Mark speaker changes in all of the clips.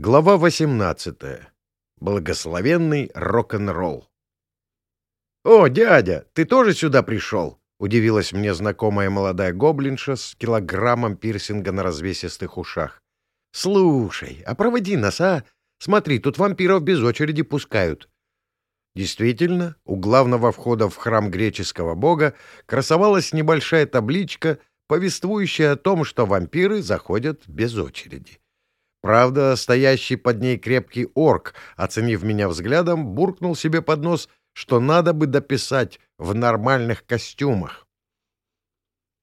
Speaker 1: Глава 18. Благословенный рок-н-ролл. «О, дядя, ты тоже сюда пришел?» — удивилась мне знакомая молодая гоблинша с килограммом пирсинга на развесистых ушах. «Слушай, а проводи нас, а? Смотри, тут вампиров без очереди пускают». Действительно, у главного входа в храм греческого бога красовалась небольшая табличка, повествующая о том, что вампиры заходят без очереди. Правда, стоящий под ней крепкий орк, оценив меня взглядом, буркнул себе под нос, что надо бы дописать в нормальных костюмах.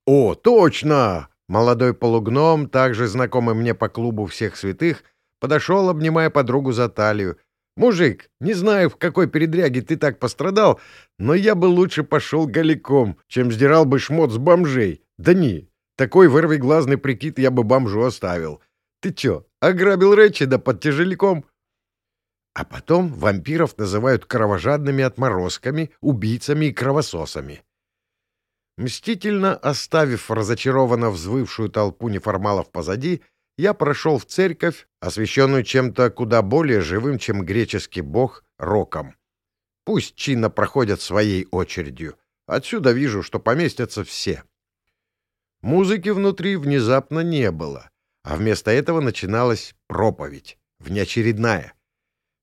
Speaker 1: «О, точно!» Молодой полугном, также знакомый мне по клубу всех святых, подошел, обнимая подругу за талию. «Мужик, не знаю, в какой передряге ты так пострадал, но я бы лучше пошел голиком, чем сдирал бы шмот с бомжей. Да не, такой вырвиглазный прикид я бы бомжу оставил. Ты чё, ограбил Рэчида под тяжеляком?» А потом вампиров называют кровожадными отморозками, убийцами и кровососами. Мстительно оставив разочарованно взвывшую толпу неформалов позади, я прошел в церковь, освященную чем-то куда более живым, чем греческий бог, роком. Пусть чинно проходят своей очередью. Отсюда вижу, что поместятся все. Музыки внутри внезапно не было а вместо этого начиналась проповедь, внеочередная.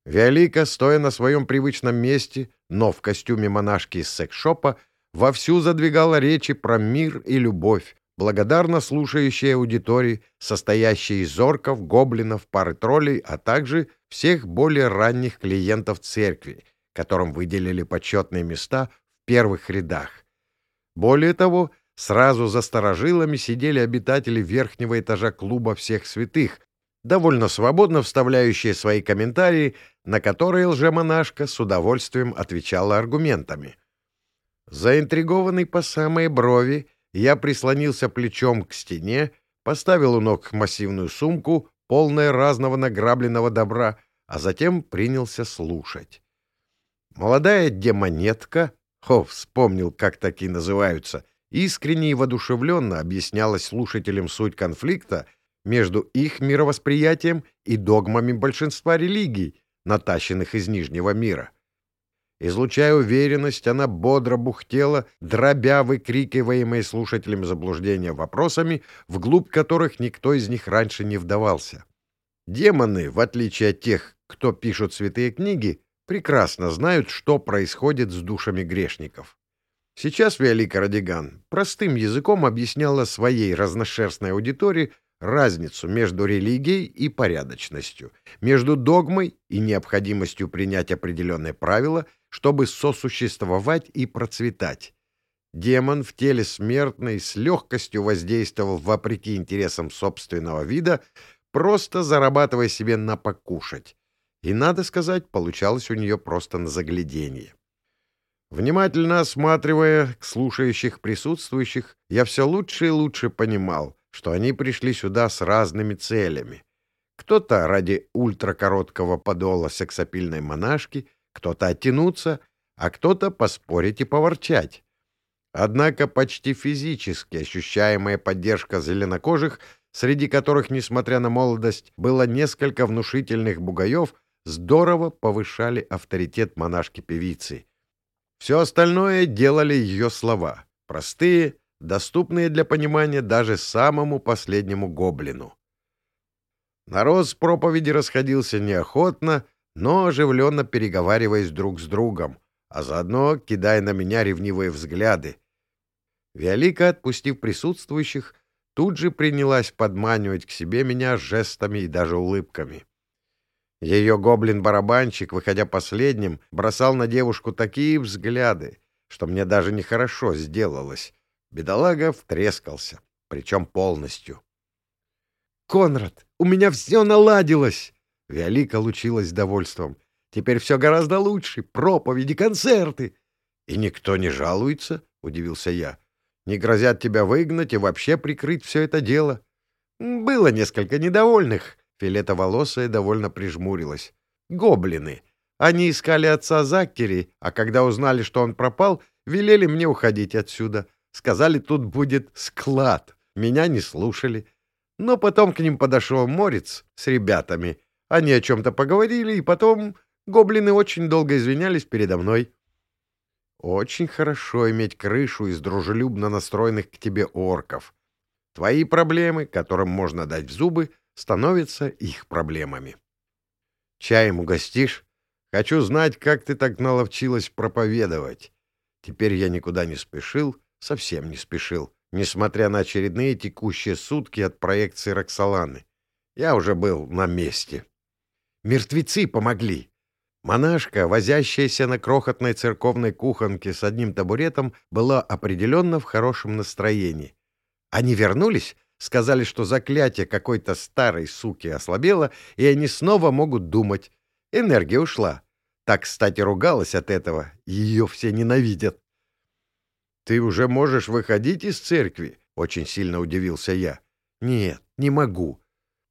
Speaker 1: Виолика, стоя на своем привычном месте, но в костюме монашки из секс-шопа, вовсю задвигала речи про мир и любовь, благодарно слушающей аудитории, состоящей из орков, гоблинов, пары троллей, а также всех более ранних клиентов церкви, которым выделили почетные места в первых рядах. Более того, Сразу за сторожилами сидели обитатели верхнего этажа клуба всех святых, довольно свободно вставляющие свои комментарии, на которые лжемонашка с удовольствием отвечала аргументами. Заинтригованный по самые брови, я прислонился плечом к стене, поставил у ног массивную сумку, полная разного награбленного добра, а затем принялся слушать. Молодая демонетка, о, вспомнил, как такие называются, искренне и воодушевленно объяснялась слушателям суть конфликта между их мировосприятием и догмами большинства религий, натащенных из Нижнего мира. Излучая уверенность, она бодро бухтела, дробя выкрикиваемые слушателям заблуждения вопросами, вглубь которых никто из них раньше не вдавался. Демоны, в отличие от тех, кто пишут святые книги, прекрасно знают, что происходит с душами грешников. Сейчас Виолика Радиган простым языком объясняла своей разношерстной аудитории разницу между религией и порядочностью, между догмой и необходимостью принять определенные правила, чтобы сосуществовать и процветать. Демон в теле смертной с легкостью воздействовал вопреки интересам собственного вида, просто зарабатывая себе на покушать. И, надо сказать, получалось у нее просто на загляденье. Внимательно осматривая слушающих присутствующих, я все лучше и лучше понимал, что они пришли сюда с разными целями. Кто-то ради ультракороткого подола сексапильной монашки, кто-то оттянуться, а кто-то поспорить и поворчать. Однако почти физически ощущаемая поддержка зеленокожих, среди которых, несмотря на молодость, было несколько внушительных бугаев, здорово повышали авторитет монашки-певицы — все остальное делали ее слова, простые, доступные для понимания даже самому последнему гоблину. Народ с проповеди расходился неохотно, но оживленно переговариваясь друг с другом, а заодно кидая на меня ревнивые взгляды. Виолика, отпустив присутствующих, тут же принялась подманивать к себе меня жестами и даже улыбками. Ее гоблин-барабанщик, выходя последним, бросал на девушку такие взгляды, что мне даже нехорошо сделалось. Бедолага втрескался, причем полностью. «Конрад, у меня все наладилось!» Виолика лучилась довольством. «Теперь все гораздо лучше. Проповеди, концерты!» «И никто не жалуется?» — удивился я. «Не грозят тебя выгнать и вообще прикрыть все это дело?» «Было несколько недовольных», Фиолетоволосая довольно прижмурилась. «Гоблины. Они искали отца Заккери, а когда узнали, что он пропал, велели мне уходить отсюда. Сказали, тут будет склад. Меня не слушали. Но потом к ним подошел Морец с ребятами. Они о чем-то поговорили, и потом гоблины очень долго извинялись передо мной. Очень хорошо иметь крышу из дружелюбно настроенных к тебе орков. Твои проблемы, которым можно дать в зубы, становятся их проблемами. Чаем угостишь? Хочу знать, как ты так наловчилась проповедовать. Теперь я никуда не спешил, совсем не спешил, несмотря на очередные текущие сутки от проекции Роксоланы. Я уже был на месте. Мертвецы помогли. Монашка, возящаяся на крохотной церковной кухонке с одним табуретом, была определенно в хорошем настроении. Они вернулись, сказали, что заклятие какой-то старой суки ослабело, и они снова могут думать. Энергия ушла. Так, кстати, ругалась от этого. Ее все ненавидят. «Ты уже можешь выходить из церкви?» — очень сильно удивился я. «Нет, не могу.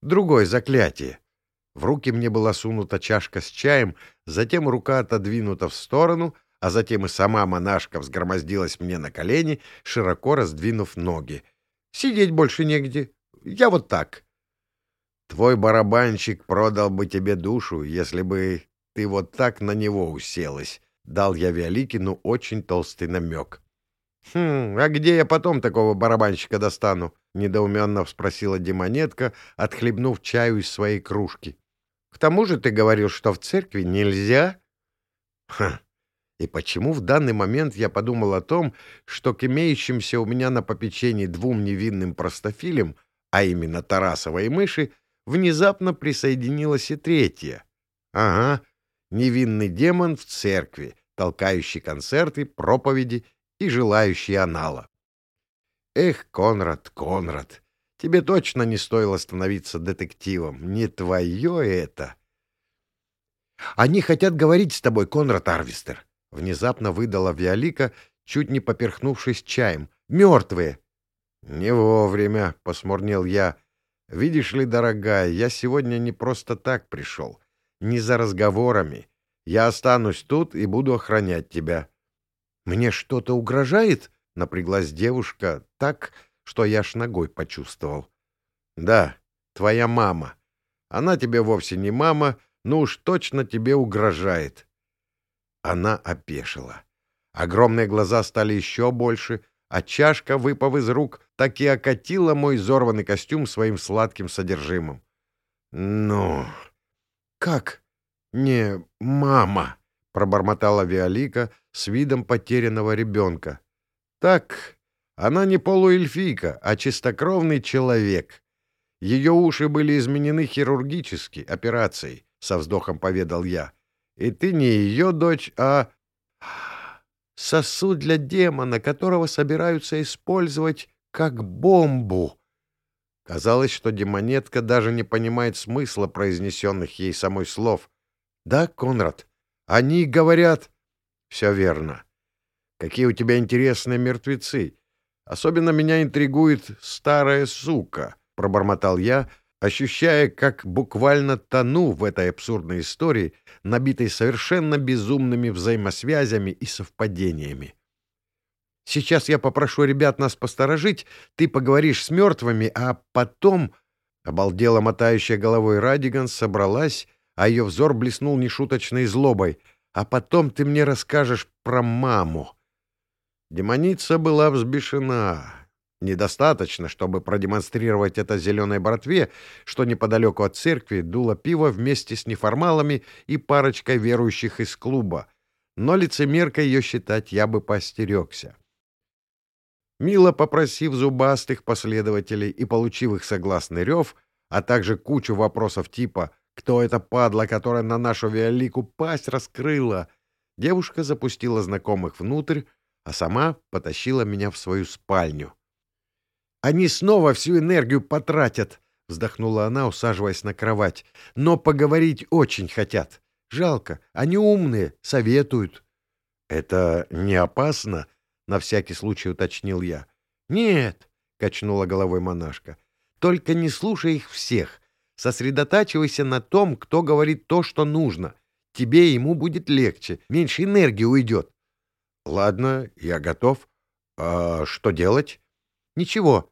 Speaker 1: Другое заклятие». В руки мне была сунута чашка с чаем, затем рука отодвинута в сторону, а затем и сама монашка взгромоздилась мне на колени, широко раздвинув ноги. Сидеть больше негде. Я вот так. Твой барабанщик продал бы тебе душу, если бы ты вот так на него уселась. Дал я Виоликину очень толстый намек. — Хм, а где я потом такого барабанщика достану? — недоуменно спросила Демонетка, отхлебнув чаю из своей кружки. — К тому же ты говорил, что в церкви нельзя. — Ха, и почему в данный момент я подумал о том, что к имеющимся у меня на попечении двум невинным простофилям, а именно Тарасова и Мыши, внезапно присоединилась и третья. Ага, невинный демон в церкви, толкающий концерты, проповеди и желающий анала. Эх, Конрад, Конрад, тебе точно не стоило становиться детективом, не твое это. Они хотят говорить с тобой, Конрад Арвистер. — внезапно выдала Виолика, чуть не поперхнувшись чаем. «Мертвые!» «Не вовремя», — посмурнел я. «Видишь ли, дорогая, я сегодня не просто так пришел. Не за разговорами. Я останусь тут и буду охранять тебя». «Мне что-то угрожает?» — напряглась девушка так, что я аж ногой почувствовал. «Да, твоя мама. Она тебе вовсе не мама, но уж точно тебе угрожает. Она опешила. Огромные глаза стали еще больше, а чашка, выпав из рук, так и окатила мой взорванный костюм своим сладким содержимым. «Ну, как? Не мама!» — пробормотала Виолика с видом потерянного ребенка. «Так, она не полуэльфийка, а чистокровный человек. Ее уши были изменены хирургически, операцией», — со вздохом поведал я. И ты не ее дочь, а... Сосуд для демона, которого собираются использовать как бомбу. Казалось, что демонетка даже не понимает смысла произнесенных ей самой слов. «Да, Конрад, они говорят...» «Все верно. Какие у тебя интересные мертвецы. Особенно меня интригует старая сука», — пробормотал я, ощущая, как буквально тону в этой абсурдной истории, набитой совершенно безумными взаимосвязями и совпадениями. «Сейчас я попрошу ребят нас посторожить, ты поговоришь с мертвыми, а потом...» Обалдела мотающая головой Радиган собралась, а ее взор блеснул нешуточной злобой. «А потом ты мне расскажешь про маму». Демоница была взбешена. Недостаточно, чтобы продемонстрировать это зеленой братве, что неподалеку от церкви дуло пиво вместе с неформалами и парочкой верующих из клуба. Но лицемеркой ее считать я бы поостерегся. Мило попросив зубастых последователей и получив их согласный рев, а также кучу вопросов типа «Кто эта падла, которая на нашу Виолику пасть раскрыла?», девушка запустила знакомых внутрь, а сама потащила меня в свою спальню. Они снова всю энергию потратят, — вздохнула она, усаживаясь на кровать. — Но поговорить очень хотят. Жалко, они умные, советуют. — Это не опасно? — на всякий случай уточнил я. — Нет, — качнула головой монашка. — Только не слушай их всех. Сосредотачивайся на том, кто говорит то, что нужно. Тебе ему будет легче, меньше энергии уйдет. — Ладно, я готов. А что делать? — Ничего,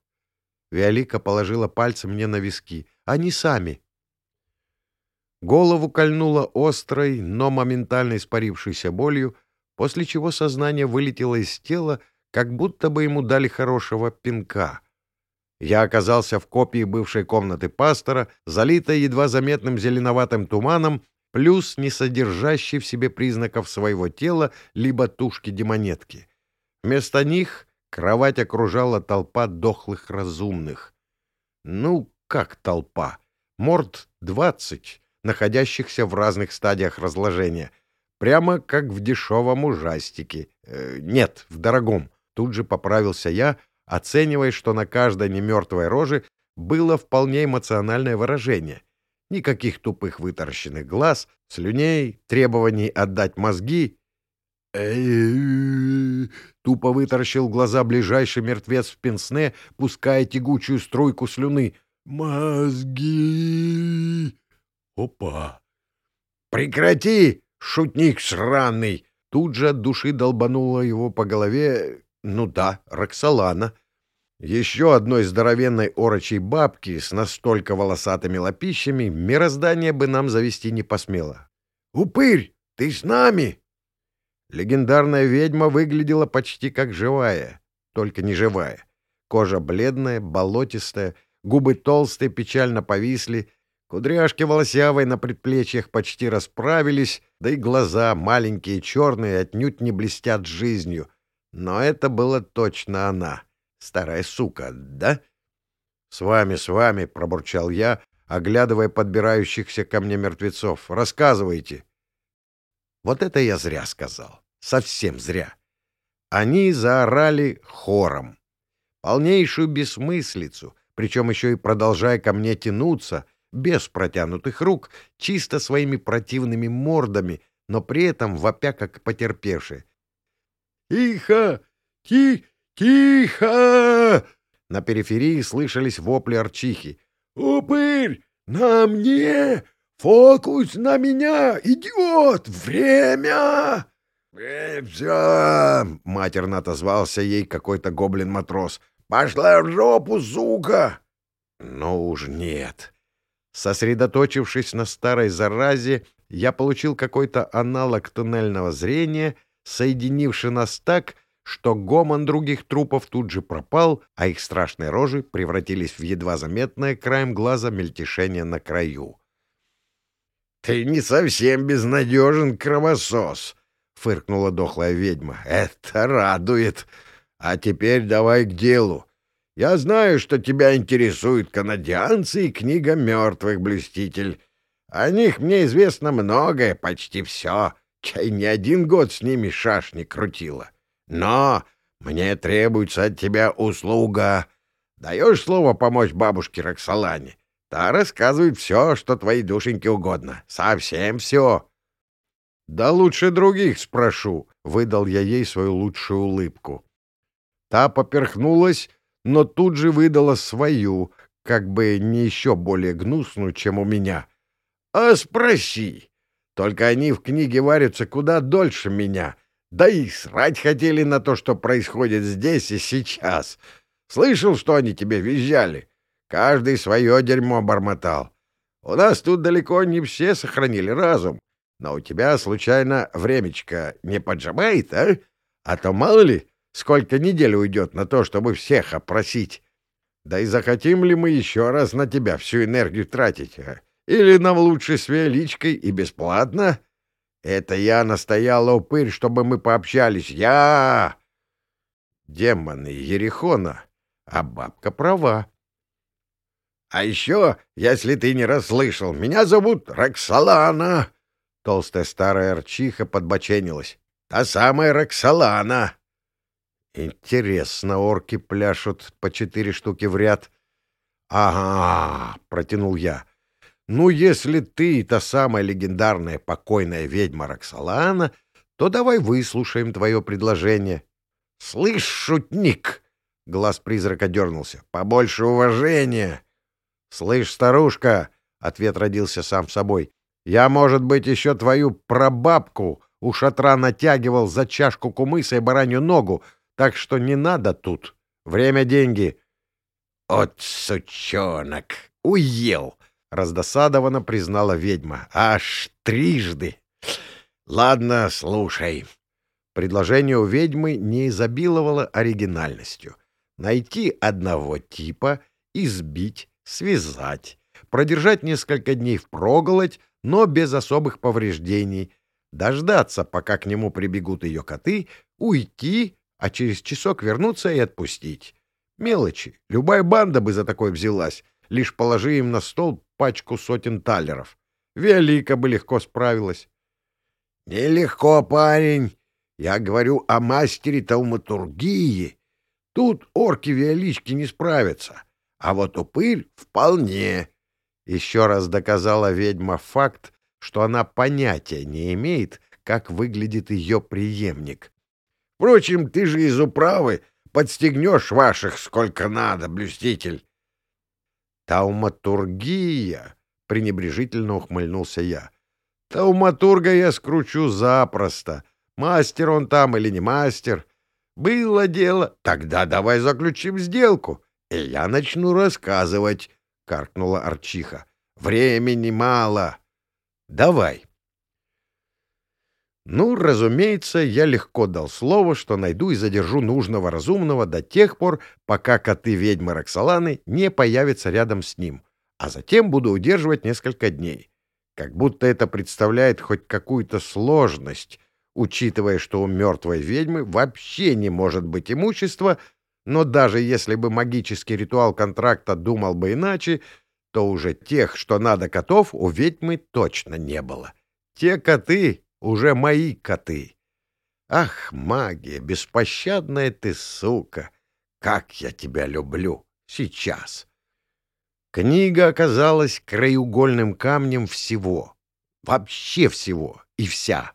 Speaker 1: Виолика положила пальцы мне на виски. Они сами. Голову кольнуло острой, но моментально испарившейся болью, после чего сознание вылетело из тела, как будто бы ему дали хорошего пинка. Я оказался в копии бывшей комнаты пастора, залитой едва заметным зеленоватым туманом, плюс не содержащий в себе признаков своего тела либо тушки-демонетки. Вместо них кровать окружала толпа дохлых разумных. Ну, как толпа? Морд двадцать, находящихся в разных стадиях разложения. Прямо как в дешевом ужастике. Э, нет, в дорогом. Тут же поправился я, оценивая, что на каждой немертвой роже было вполне эмоциональное выражение. Никаких тупых вытаращенных глаз, слюней, требований отдать мозги. Тупо вытаращил глаза ближайший мертвец в пенсне, пуская тягучую струйку слюны. «Мозги!» «Опа!» «Прекрати, шутник сраный!» Тут же от души долбануло его по голове. Ну да, Роксолана. Еще одной здоровенной орочей бабки с настолько волосатыми лопищами мироздание бы нам завести не посмело. «Упырь, ты с нами?» Легендарная ведьма выглядела почти как живая, только не живая. Кожа бледная, болотистая, губы толстые, печально повисли, кудряшки волосявой на предплечьях почти расправились, да и глаза, маленькие, черные, отнюдь не блестят жизнью. Но это было точно она, старая сука, да? — С вами, с вами, — пробурчал я, оглядывая подбирающихся ко мне мертвецов. — Рассказывайте. Вот это я зря сказал. Совсем зря. Они заорали хором. Полнейшую бессмыслицу, причем еще и продолжая ко мне тянуться, без протянутых рук, чисто своими противными мордами, но при этом вопя как потерпевшие. «Тихо! Ти тихо!» На периферии слышались вопли арчихи. «Упырь! На мне! Фокус на меня! Идиот! Время!» «Э, все!» — матерно отозвался ей какой-то гоблин-матрос. Пошла в жопу, сука! Но уж нет. Сосредоточившись на старой заразе, я получил какой-то аналог туннельного зрения, соединивший нас так, что гомон других трупов тут же пропал, а их страшные рожи превратились в едва заметное краем глаза мельтешение на краю. — Ты не совсем безнадежен, кровосос! — фыркнула дохлая ведьма. — Это радует! — а теперь давай к делу. Я знаю, что тебя интересуют канадианцы и книга мертвых, блюститель. О них мне известно многое, почти все. Чай не один год с ними шашни крутила. Но мне требуется от тебя услуга. Даешь слово помочь бабушке Роксолане? Та рассказывает все, что твоей душеньке угодно. Совсем все. — Да лучше других спрошу, — выдал я ей свою лучшую улыбку. Та поперхнулась, но тут же выдала свою, как бы не еще более гнусную, чем у меня. «А спроси! Только они в книге варятся куда дольше меня. Да и срать хотели на то, что происходит здесь и сейчас. Слышал, что они тебе визжали? Каждый свое дерьмо бормотал. У нас тут далеко не все сохранили разум. Но у тебя, случайно, времечко не поджимает, а? А то, мало ли, Сколько недель уйдет на то, чтобы всех опросить? Да и захотим ли мы еще раз на тебя всю энергию тратить? А? Или нам лучше с величкой и бесплатно? Это я настояла упырь, чтобы мы пообщались. Я! Демоны Ерехона. А бабка права. А еще, если ты не расслышал, меня зовут Роксолана. Толстая старая арчиха подбоченилась. Та самая Роксолана. Интересно, орки пляшут по четыре штуки в ряд. Ага, протянул я. Ну, если ты та самая легендарная покойная ведьма Роксолана, то давай выслушаем твое предложение. Слышь, шутник! Глаз призрака дернулся. Побольше уважения! Слышь, старушка! Ответ родился сам собой. Я, может быть, еще твою прабабку у шатра натягивал за чашку кумыса и баранью ногу, так что не надо тут. Время — деньги. — От, сучонок, уел! — раздосадованно признала ведьма. «Аж трижды! Ладно, слушай». Предложение у ведьмы не изобиловало оригинальностью. Найти одного типа, избить, связать, продержать несколько дней впроголодь, но без особых повреждений, дождаться, пока к нему прибегут ее коты, уйти, а через часок вернуться и отпустить. Мелочи. Любая банда бы за такое взялась, лишь положи им на стол пачку сотен талеров. Велика бы легко справилась. — Нелегко, парень. Я говорю о мастере тауматургии. Тут орки-виолички не справятся. А вот упырь вполне. Еще раз доказала ведьма факт, что она понятия не имеет, как выглядит ее преемник. Впрочем, ты же из управы подстегнешь ваших сколько надо, блюститель. Тауматургия, пренебрежительно ухмыльнулся я. Тауматурга я скручу запросто. Мастер он там или не мастер. Было дело. Тогда давай заключим сделку, и я начну рассказывать, — каркнула Арчиха. Времени мало. Давай. Ну, разумеется, я легко дал слово, что найду и задержу нужного разумного до тех пор, пока коты ведьмы Роксоланы не появятся рядом с ним, а затем буду удерживать несколько дней. Как будто это представляет хоть какую-то сложность, учитывая, что у мертвой ведьмы вообще не может быть имущества, но даже если бы магический ритуал контракта думал бы иначе, то уже тех, что надо котов, у ведьмы точно не было. Те коты уже мои коты. Ах, магия, беспощадная ты сука! Как я тебя люблю! Сейчас! Книга оказалась краеугольным камнем всего. Вообще всего и вся.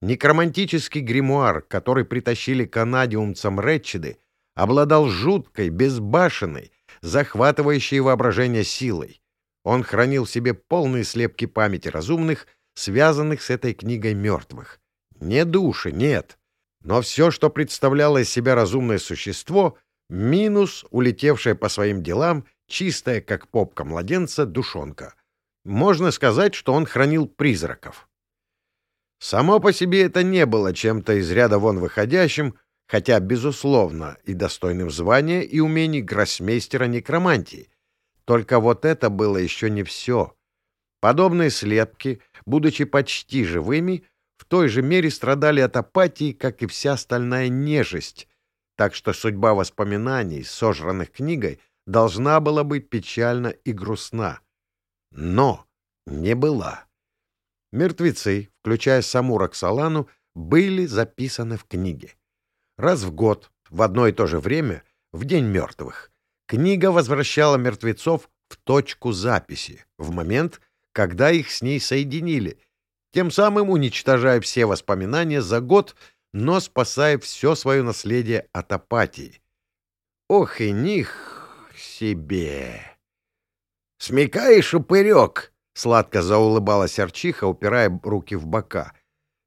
Speaker 1: Некромантический гримуар, который притащили канадиумцам Ретчиды, обладал жуткой, безбашенной, захватывающей воображение силой. Он хранил в себе полные слепки памяти разумных — связанных с этой книгой мертвых. Не души, нет. Но все, что представляло из себя разумное существо, минус улетевшая по своим делам, чистая, как попка младенца, душонка. Можно сказать, что он хранил призраков. Само по себе это не было чем-то из ряда вон выходящим, хотя, безусловно, и достойным звания и умений гроссмейстера некромантии. Только вот это было еще не все. Подобные слепки, будучи почти живыми, в той же мере страдали от апатии, как и вся остальная нежесть, так что судьба воспоминаний, сожранных книгой, должна была быть печальна и грустна. Но не была. Мертвецы, включая саму Роксолану, были записаны в книге. Раз в год, в одно и то же время, в День мертвых, книга возвращала мертвецов в точку записи, в момент, когда их с ней соединили, тем самым уничтожая все воспоминания за год, но спасая все свое наследие от апатии. Ох и них себе! «Смекаешь, упырек!» — сладко заулыбалась Арчиха, упирая руки в бока.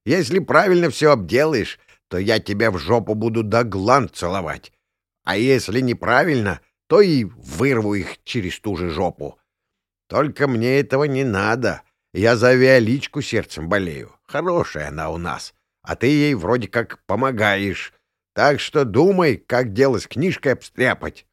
Speaker 1: «Если правильно все обделаешь, то я тебя в жопу буду до гланд целовать. А если неправильно, то и вырву их через ту же жопу. Только мне этого не надо. Я за Виоличку сердцем болею. Хорошая она у нас. А ты ей вроде как помогаешь. Так что думай, как дело с книжкой обстряпать.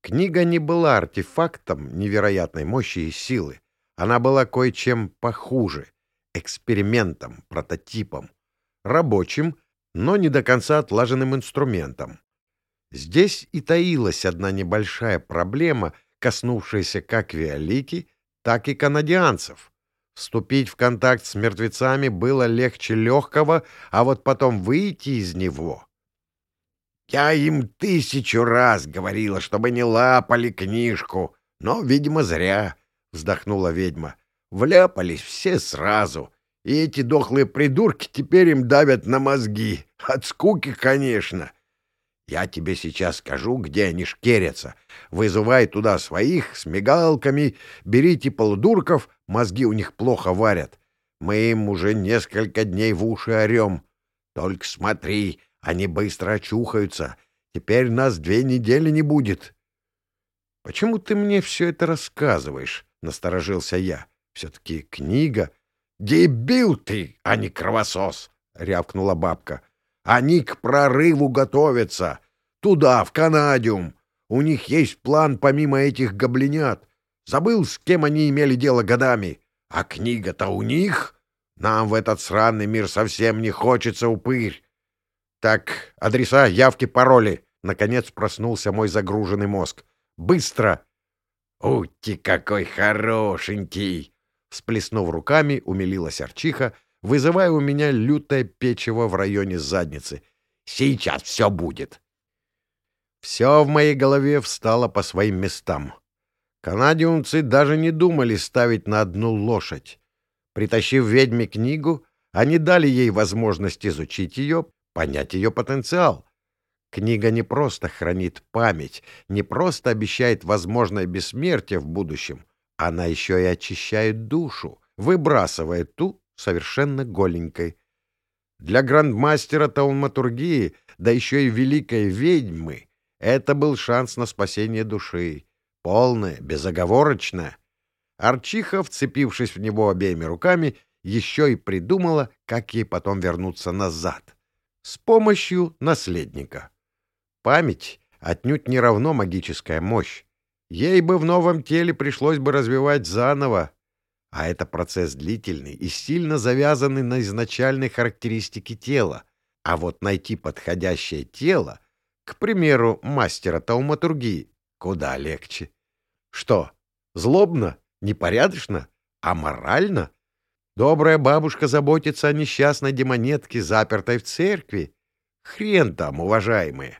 Speaker 1: Книга не была артефактом невероятной мощи и силы. Она была кое-чем похуже. Экспериментом, прототипом. Рабочим, но не до конца отлаженным инструментом. Здесь и таилась одна небольшая проблема — коснувшиеся как Виолики, так и канадианцев. Вступить в контакт с мертвецами было легче легкого, а вот потом выйти из него... «Я им тысячу раз говорила, чтобы не лапали книжку, но, видимо, зря», — вздохнула ведьма. «Вляпались все сразу, и эти дохлые придурки теперь им давят на мозги. От скуки, конечно. Я тебе сейчас скажу, где они шкерятся. Вызывай туда своих с мигалками, берите полудурков, мозги у них плохо варят. Мы им уже несколько дней в уши орем. Только смотри, они быстро очухаются. Теперь нас две недели не будет. Почему ты мне все это рассказываешь? — насторожился я. Все-таки книга. Дебил ты, а не кровосос! — рявкнула бабка. Они к прорыву готовятся. Туда, в Канадиум. У них есть план помимо этих гоблинят. Забыл, с кем они имели дело годами. А книга-то у них. Нам в этот сраный мир совсем не хочется, упырь. Так, адреса, явки, пароли. Наконец проснулся мой загруженный мозг. Быстро! Ути, какой хорошенький! Сплеснув руками, умилилась Арчиха, вызывая у меня лютое печево в районе задницы. Сейчас все будет. Все в моей голове встало по своим местам. Канадиумцы даже не думали ставить на одну лошадь. Притащив ведьме книгу, они дали ей возможность изучить ее, понять ее потенциал. Книга не просто хранит память, не просто обещает возможное бессмертие в будущем, она еще и очищает душу, выбрасывая ту совершенно голенькой. Для грандмастера тауматургии, да еще и великой ведьмы, это был шанс на спасение души. Полное, безоговорочное. Арчиха, вцепившись в него обеими руками, еще и придумала, как ей потом вернуться назад. С помощью наследника. Память отнюдь не равно магическая мощь. Ей бы в новом теле пришлось бы развивать заново. А это процесс длительный и сильно завязанный на изначальной характеристике тела. А вот найти подходящее тело к примеру, мастера тауматургии, куда легче. Что, злобно, непорядочно, а морально? Добрая бабушка заботится о несчастной демонетке, запертой в церкви. Хрен там, уважаемые.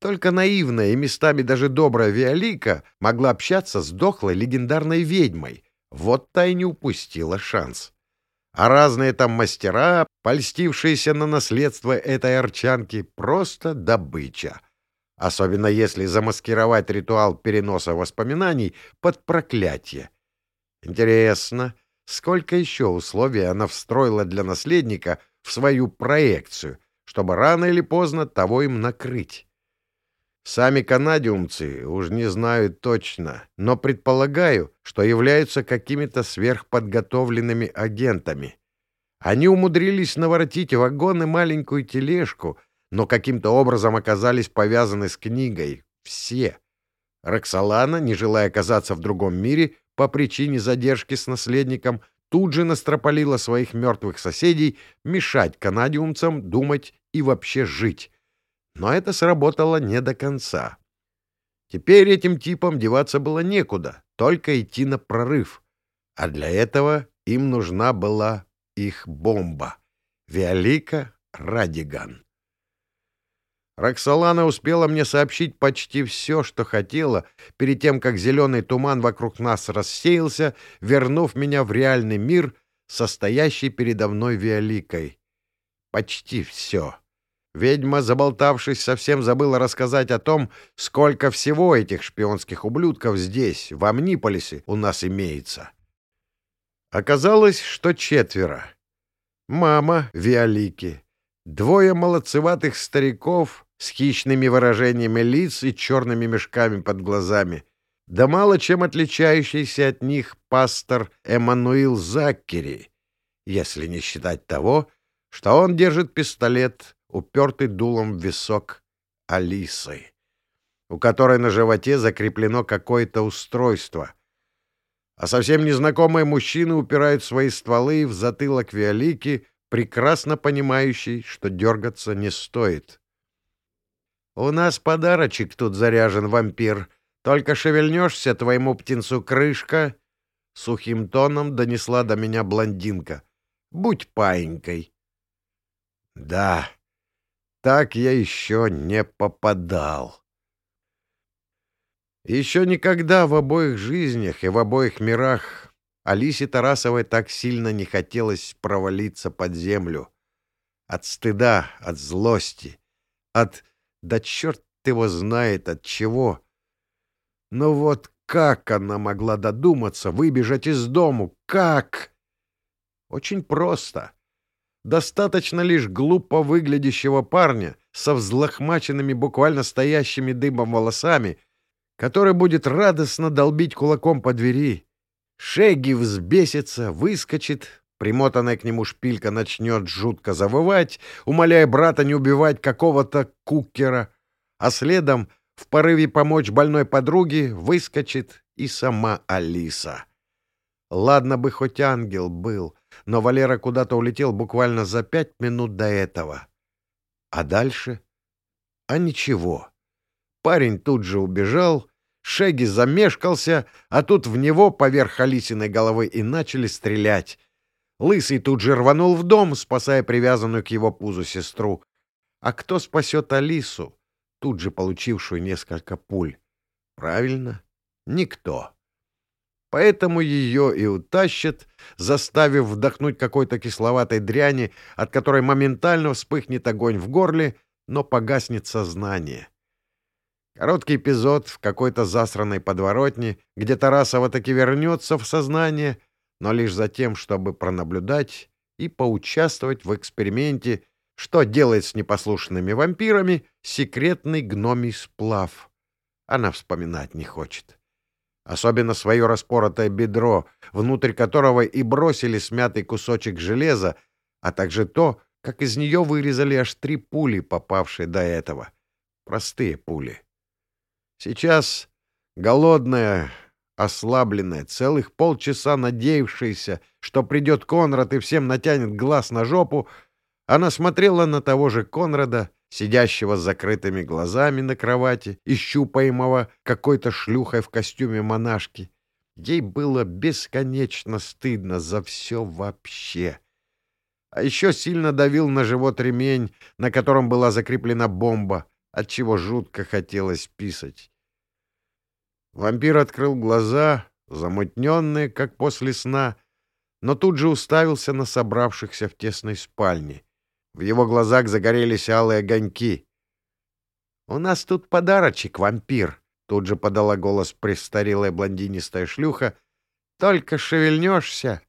Speaker 1: Только наивная и местами даже добрая Виолика могла общаться с дохлой легендарной ведьмой. Вот та и не упустила шанс. А разные там мастера, польстившиеся на наследство этой арчанки, просто добыча. Особенно если замаскировать ритуал переноса воспоминаний под проклятие. Интересно, сколько еще условий она встроила для наследника в свою проекцию, чтобы рано или поздно того им накрыть? Сами канадиумцы уж не знают точно, но предполагаю, что являются какими-то сверхподготовленными агентами. Они умудрились наворотить вагон и маленькую тележку, но каким-то образом оказались повязаны с книгой. Все. Роксолана, не желая оказаться в другом мире по причине задержки с наследником, тут же настропалила своих мертвых соседей мешать канадиумцам думать и вообще жить. Но это сработало не до конца. Теперь этим типам деваться было некуда, только идти на прорыв. А для этого им нужна была их бомба — Виолика Радиган. Роксолана успела мне сообщить почти все, что хотела, перед тем, как зеленый туман вокруг нас рассеялся, вернув меня в реальный мир, состоящий передо мной Виоликой. Почти все. Ведьма, заболтавшись, совсем забыла рассказать о том, сколько всего этих шпионских ублюдков здесь, в Амниполисе, у нас имеется. Оказалось, что четверо. Мама Виолики, двое молодцеватых стариков с хищными выражениями лиц и черными мешками под глазами, да мало чем отличающийся от них пастор Эммануил Заккери, если не считать того, что он держит пистолет упертый дулом в висок Алисы, у которой на животе закреплено какое-то устройство. А совсем незнакомые мужчины упирают свои стволы в затылок Виолики, прекрасно понимающий, что дергаться не стоит. «У нас подарочек тут заряжен, вампир. Только шевельнешься твоему птенцу крышка!» Сухим тоном донесла до меня блондинка. «Будь паинькой!» «Да, так я еще не попадал. Еще никогда в обоих жизнях и в обоих мирах Алисе Тарасовой так сильно не хотелось провалиться под землю. От стыда, от злости, от... да черт его знает от чего. Но вот как она могла додуматься выбежать из дому? Как? Очень просто. Достаточно лишь глупо выглядящего парня со взлохмаченными, буквально стоящими дымом волосами, который будет радостно долбить кулаком по двери. Шеги взбесится, выскочит, примотанная к нему шпилька начнет жутко завывать, умоляя брата не убивать какого-то кукера, а следом, в порыве помочь больной подруге, выскочит и сама Алиса. Ладно бы хоть ангел был, но Валера куда-то улетел буквально за пять минут до этого. А дальше? А ничего. Парень тут же убежал, Шеги замешкался, а тут в него поверх Алисиной головы и начали стрелять. Лысый тут же рванул в дом, спасая привязанную к его пузу сестру. А кто спасет Алису, тут же получившую несколько пуль? Правильно, никто. Поэтому ее и утащат, заставив вдохнуть какой-то кисловатой дряни, от которой моментально вспыхнет огонь в горле, но погаснет сознание. Короткий эпизод в какой-то засранной подворотне, где Тарасова таки вернется в сознание, но лишь за тем, чтобы пронаблюдать и поучаствовать в эксперименте, что делает с непослушными вампирами секретный гномий сплав. Она вспоминать не хочет. Особенно свое распоротое бедро, внутрь которого и бросили смятый кусочек железа, а также то, как из нее вырезали аж три пули, попавшие до этого. Простые пули. Сейчас голодная, ослабленная, целых полчаса надеявшаяся, что придет Конрад и всем натянет глаз на жопу, она смотрела на того же Конрада, сидящего с закрытыми глазами на кровати и щупаемого какой-то шлюхой в костюме монашки. Ей было бесконечно стыдно за все вообще. А еще сильно давил на живот ремень, на котором была закреплена бомба, отчего жутко хотелось писать. Вампир открыл глаза, замутненные, как после сна, но тут же уставился на собравшихся в тесной спальне. В его глазах загорелись алые огоньки. «У нас тут подарочек, вампир!» — тут же подала голос престарелая блондинистая шлюха. «Только шевельнешься,